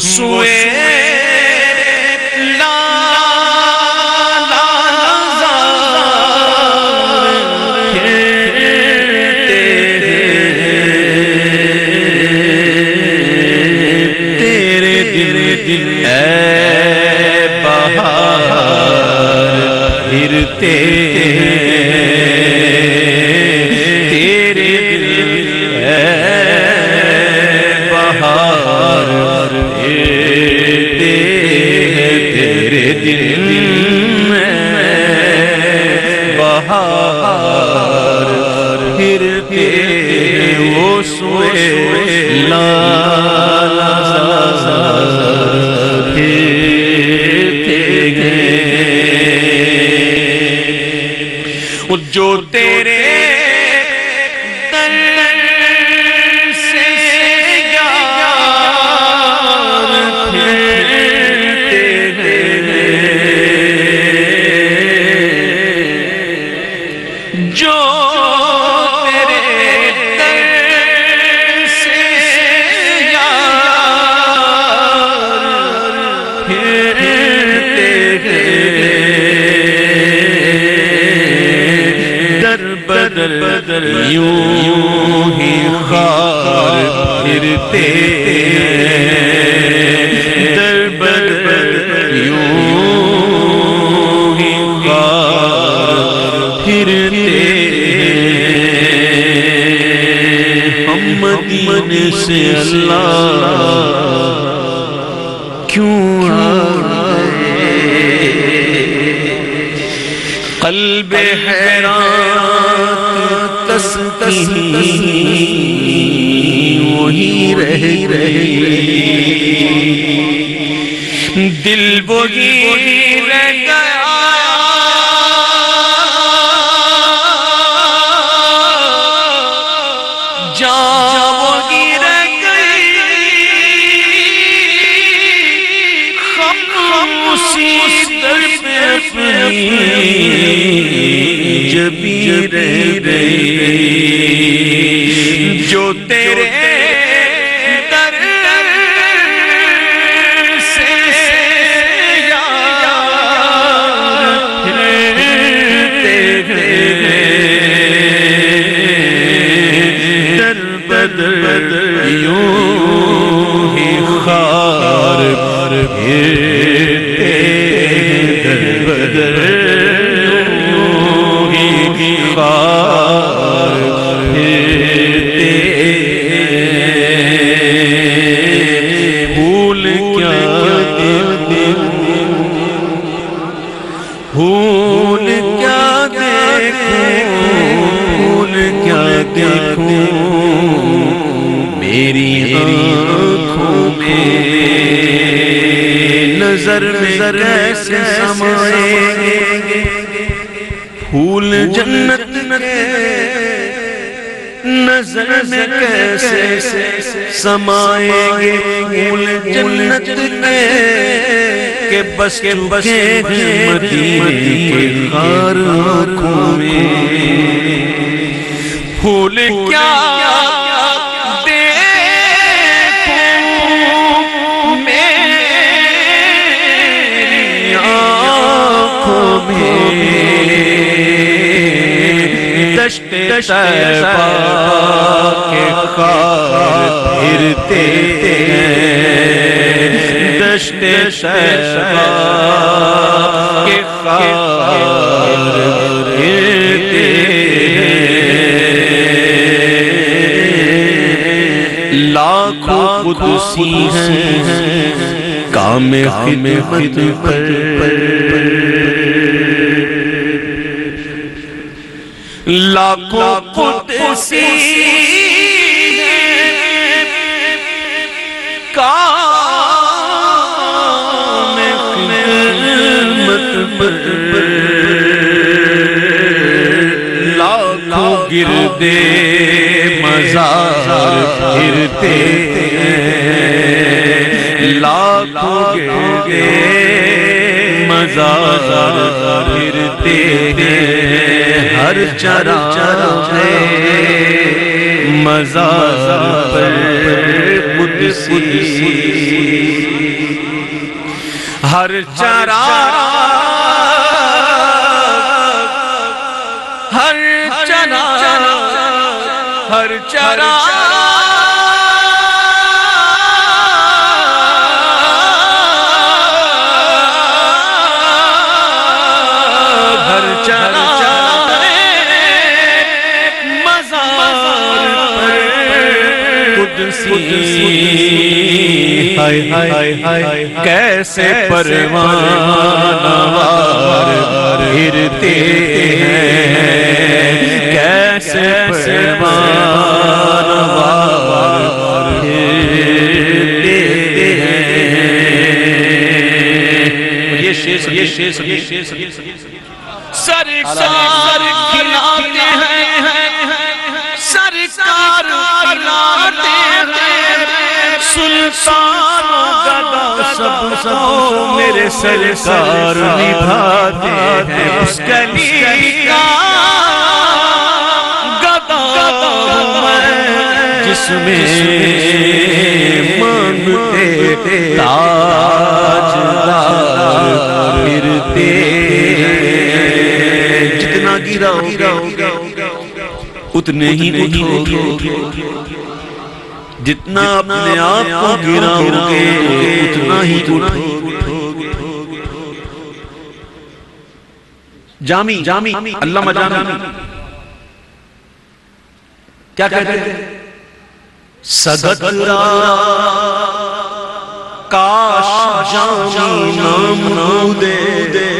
وہ سویلا تیرے دل دل اے بہار پھرتے دل میں بہار پھرتے وہ سوئے لالا جو تیرے بدر یوں ہی خار پھرتے در بدر یوں ہی خار پھرتے ہم مدینے سے اللہ کیوں قلب حیران تسکین وہی رہ رہی دل وہی رہ گیا۔ اپنی جبی رہ گئی۔ جو تیرے در سے یار در بدر یوں ہی خار۔ میری آنکھوں میں نظر میں کیسے سمائیں گے پھول جنت کے نظر میں کیسے سمائیں گے پھول جنت کے کہ بس کے بس مدینے کے خار آنکھوں میں پھول کیا طیبہ کے خار پھرتے ہیں دشت کے خار پھرتے ہیں لاکھوں قدسی ہیں کام خدمت پر لاکھوں قدسی کام خدمت پر لاکھوں گردے مزار پھرتے لاکھوں گردے مزار پھرتے ہیں۔ ہر چرا ہے مزار پر قدسی ہر چرا ہر چرا ہر چرا کیسے پروانوار پھرتے ہیں؟ کیسے پروانوار پھرتے ہیں؟ یہ شیش یہ شیش یہ شیش سرکار کھلاتے ہیں، سرکار سلطان سب سب میرے سرکار نبھاتے ہیں۔ اس گلی کا گدا میں جس میں مانگتے تاج پھرتے جتنا گرا ہوگا اتنے ہی اٹھو جتنا اپنے آپ کو گراؤ گے اتنا ہی اٹھو جامی جامی اللہ جامی۔ کیا کہتے ہیں؟ سگت را کاش جامی نام نو دے۔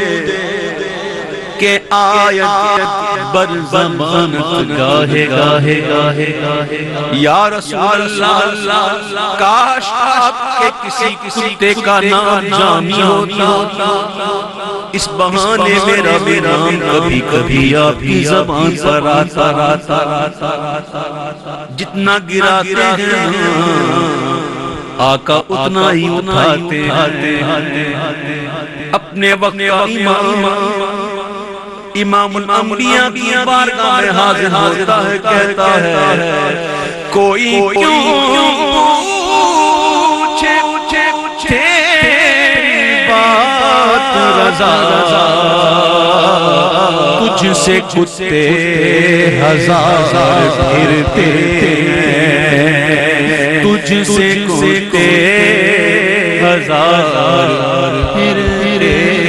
کہ آیت بر زمانت گاہے گاہے گاہے یا رسول اللہ، کاش آپ کے کسی کسی کا نام جامی ہوتا۔ اس بہانے میرا بھی نام کبھی کبھی آپ کی زبان پر آتا۔ آتا جتنا گراتے ہیں، آقا اتنا ہی اٹھاتے اپنے وقت امام امام الانبیاء کی بارگاہ میں حاضر ہوتا ہے کہتا ہے کوئی کیوں پوچھے تیری بات رضا تجھ سے کتے ہزار پھرتے تجھ سے کتے ہزار پھرتے